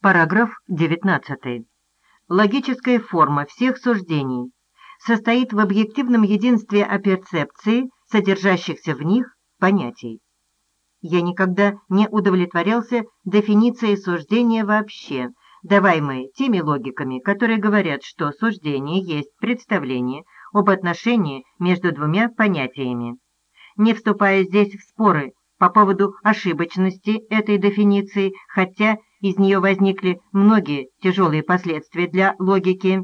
Параграф 19. Логическая форма всех суждений состоит в объективном единстве о перцепции, содержащихся в них понятий. Я никогда не удовлетворялся дефиницией суждения вообще, даваемой теми логиками, которые говорят, что суждение есть представление об отношении между двумя понятиями. Не вступая здесь в споры по поводу ошибочности этой дефиниции, хотя из нее возникли многие тяжелые последствия для логики.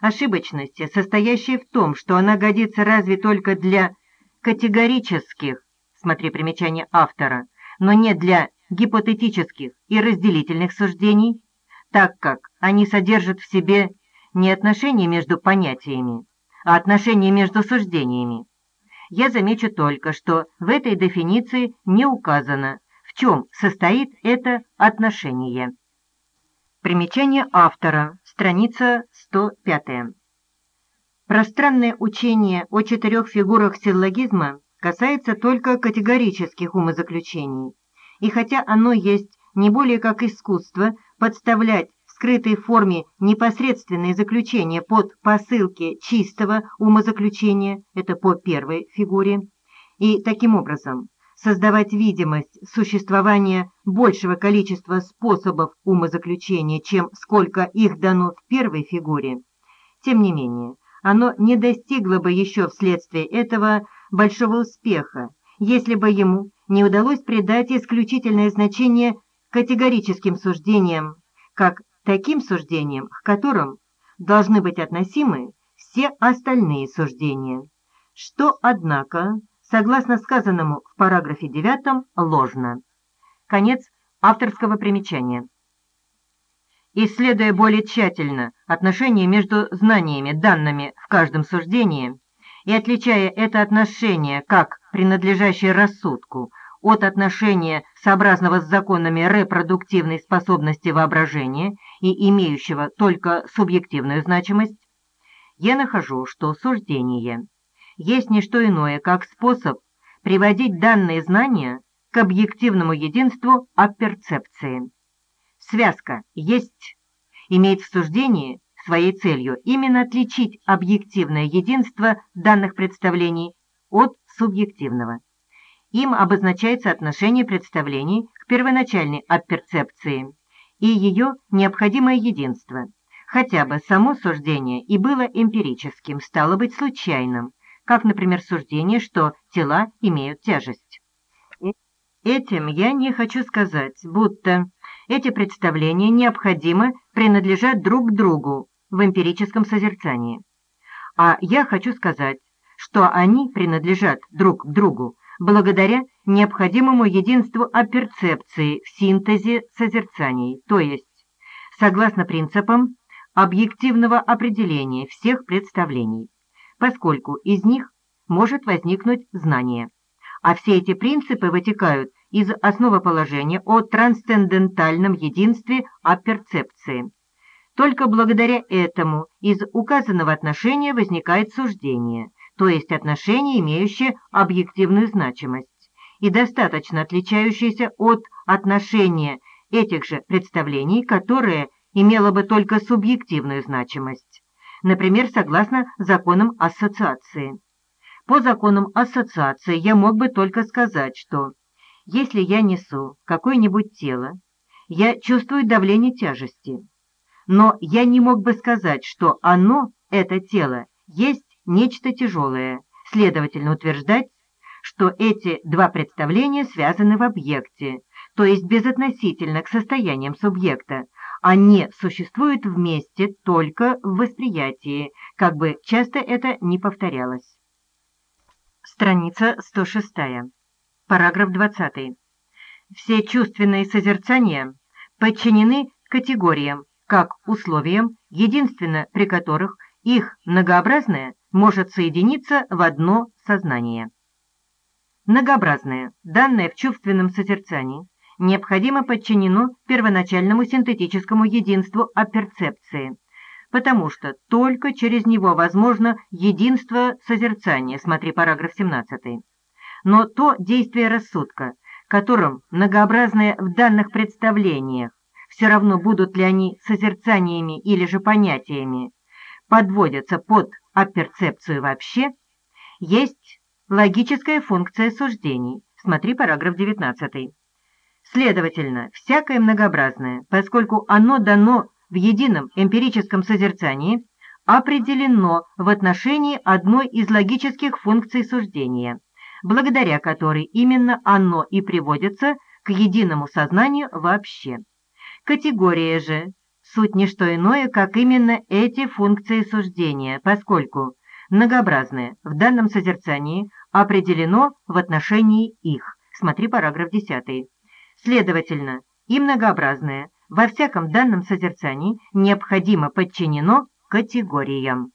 Ошибочности, состоящей в том, что она годится разве только для категорических, смотри примечание автора, но не для гипотетических и разделительных суждений, так как они содержат в себе не отношения между понятиями, а отношения между суждениями. Я замечу только, что в этой дефиниции не указано, чем состоит это отношение. Примечание автора, страница 105. Пространное учение о четырех фигурах силлогизма касается только категорических умозаключений, и хотя оно есть не более как искусство подставлять в скрытой форме непосредственные заключения под посылки чистого умозаключения, это по первой фигуре, и таким образом создавать видимость существования большего количества способов умозаключения, чем сколько их дано в первой фигуре, тем не менее, оно не достигло бы еще вследствие этого большого успеха, если бы ему не удалось придать исключительное значение категорическим суждениям, как таким суждениям, к которым должны быть относимы все остальные суждения, что, однако, согласно сказанному в параграфе 9, ложно. Конец авторского примечания. Исследуя более тщательно отношения между знаниями, данными в каждом суждении, и отличая это отношение как принадлежащее рассудку от отношения, сообразного с законами репродуктивной способности воображения и имеющего только субъективную значимость, я нахожу, что суждение – есть не что иное, как способ приводить данные знания к объективному единству о перцепции. Связка «есть» имеет в суждении своей целью именно отличить объективное единство данных представлений от субъективного. Им обозначается отношение представлений к первоначальной апперцепции и ее необходимое единство. Хотя бы само суждение и было эмпирическим, стало быть случайным, как, например, суждение, что тела имеют тяжесть. Этим я не хочу сказать, будто эти представления необходимо принадлежат друг другу в эмпирическом созерцании. А я хочу сказать, что они принадлежат друг другу благодаря необходимому единству оперцепции в синтезе созерцаний, то есть согласно принципам объективного определения всех представлений поскольку из них может возникнуть знание. А все эти принципы вытекают из основоположения о трансцендентальном единстве о перцепции. Только благодаря этому из указанного отношения возникает суждение, то есть отношение, имеющее объективную значимость и достаточно отличающееся от отношения этих же представлений, которое имело бы только субъективную значимость например, согласно законам ассоциации. По законам ассоциации я мог бы только сказать, что если я несу какое-нибудь тело, я чувствую давление тяжести. Но я не мог бы сказать, что оно, это тело, есть нечто тяжелое, следовательно утверждать, что эти два представления связаны в объекте, то есть безотносительно к состояниям субъекта, они существуют вместе только в восприятии, как бы часто это не повторялось. Страница 106. Параграф 20. Все чувственные созерцания подчинены категориям, как условиям, единственно при которых их многообразное может соединиться в одно сознание. Многообразное, данное в чувственном созерцании, необходимо подчинено первоначальному синтетическому единству оперцепции, потому что только через него возможно единство созерцания, смотри параграф 17. Но то действие рассудка, которым многообразное в данных представлениях все равно будут ли они созерцаниями или же понятиями, подводятся под апперцепцию вообще, есть логическая функция суждений. Смотри параграф 19. Следовательно, всякое многообразное, поскольку оно дано в едином эмпирическом созерцании, определено в отношении одной из логических функций суждения, благодаря которой именно оно и приводится к единому сознанию вообще. Категория же – суть не что иное, как именно эти функции суждения, поскольку многообразное в данном созерцании определено в отношении их. Смотри параграф 10. Следовательно, и многообразное во всяком данном созерцании необходимо подчинено категориям.